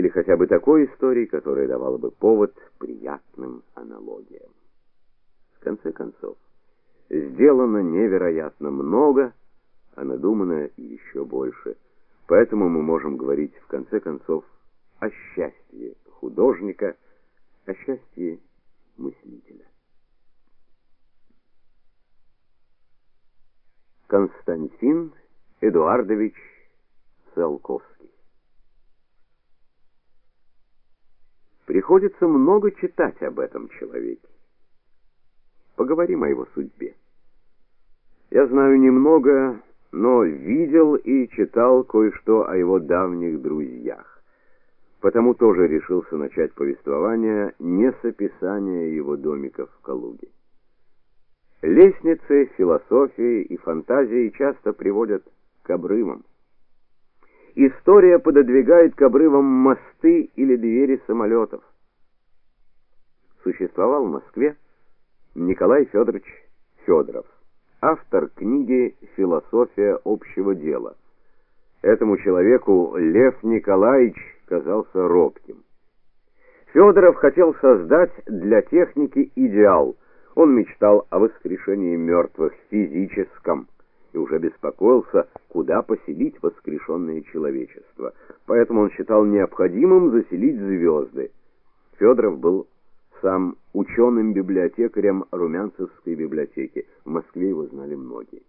или хотя бы такой истории, которая давала бы повод приятным аналогиям. В конце концов, сделано невероятно много, а надумано еще больше. Поэтому мы можем говорить в конце концов о счастье художника, о счастье мыслителя. Константин Эдуардович Циолковский Приходится много читать об этом человеке. Поговорим о его судьбе. Я знаю немного, но видел и читал кое-что о его давних друзьях. Потому тоже решился начать повествование не с описания его домиков в Калуге. Лестницы философии и фантазии часто приводят к обрывам. История пододвигает к обрывам мосты или двери самолетов. Существовал в Москве Николай Федорович Федоров, автор книги Философия общего дела. Этому человеку Лев Николаевич казался робким. Федоров хотел создать для техники идеал – он мечтал о воскрешении мертвых физическом и уже беспокоился, куда поселить воскрешенное человечество. Поэтому он считал необходимым заселить звезды. Федоров был сам ученым-библиотекарем Румянцевской библиотеки. В Москве его знали многие.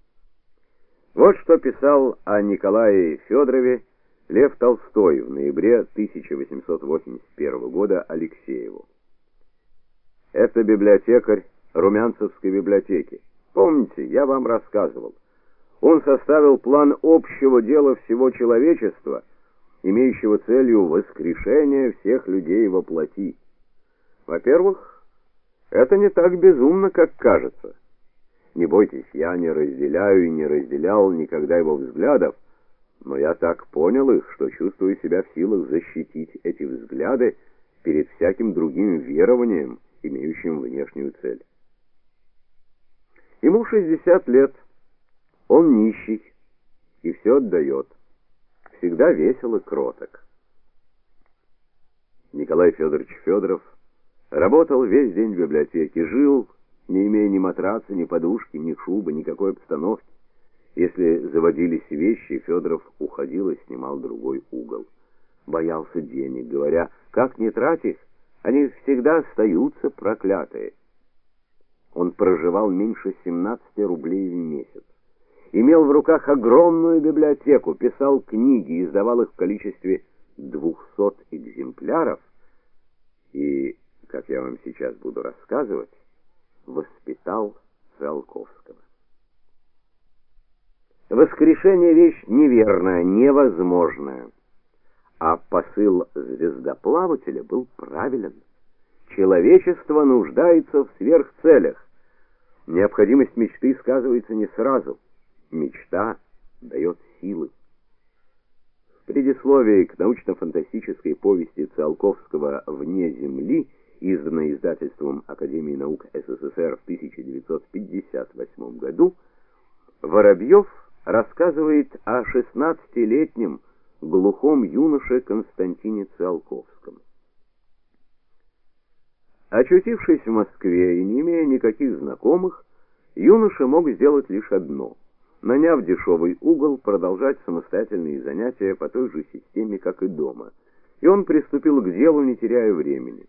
Вот что писал о Николае Федорове Лев Толстой в ноябре 1881 года Алексееву. Это библиотекарь Румянцевской библиотеки. Помните, я вам рассказывал. Он составил план общего дела всего человечества, имеющего целью воскрешение всех людей во плоти. Во-первых, это не так безумно, как кажется. Не бойтесь, я не разделяю и не разделял никогда его взглядов, но я так понял их, что чувствую себя в силах защитить эти взгляды перед всяким другим верованием, имеющим внешнюю цель. Ему 60 лет. Он нищий и все отдает. Всегда весел и кроток. Николай Федорович Федоров работал весь день в библиотеке, жил, не имея ни матраца, ни подушки, ни шубы, никакой обстановки. Если заводились вещи, Федоров уходил и снимал другой угол. Боялся денег, говоря: "Как не тратить, они всегда остаются проклятые". Он проживал меньше 17 рублей в месяц. Имел в руках огромную библиотеку, писал книги, издавал их в количестве 200 экземпляров и, как я вам сейчас буду рассказывать, воспитал Циолковского. Воскрешение вещь неверная, невозможная, а посыл звездоплавателя был правилен. Человечество нуждается в сверхцелях. Необходимость мечты сказывается не сразу. Мечта дает силы. В предисловии к научно-фантастической повести Циолковского «Вне земли», изданной издательством Академии наук СССР в 1958 году, Воробьев рассказывает о 16-летнем глухом юноше Константине Циолковском. Очутившись в Москве и не имея никаких знакомых, юноша мог сделать лишь одно: наняв дешевый угол, продолжать самостоятельные занятия по той же системе, как и дома. И он приступил к делу, не теряя времени.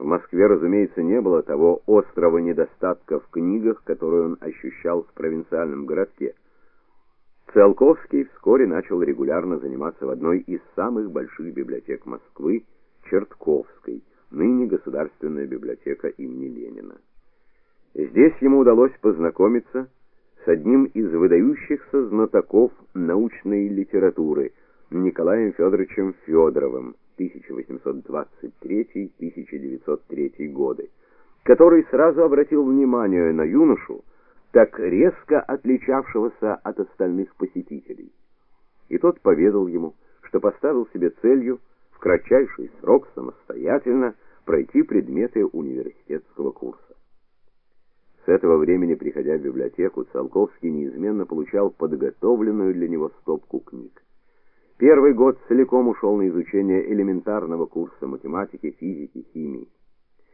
В Москве, разумеется, не было того острого недостатка в книгах, который он ощущал в провинциальном городке. Циолковский вскоре начал регулярно заниматься в одной из самых больших библиотек Москвы, Чертковской ныне Государственная библиотека имени Ленина. Здесь ему удалось познакомиться с одним из выдающихся знатоков научной литературы Николаем Федоровичем Федоровым 1823-1903 годы, который сразу обратил внимание на юношу, так резко отличавшегося от остальных посетителей. И тот поведал ему, что поставил себе целью кратчайший срок самостоятельно пройти предметы университетского курса. С этого времени, приходя в библиотеку, Циолковский неизменно получал подготовленную для него стопку книг. Первый год целиком ушел на изучение элементарного курса математики, физики, химии.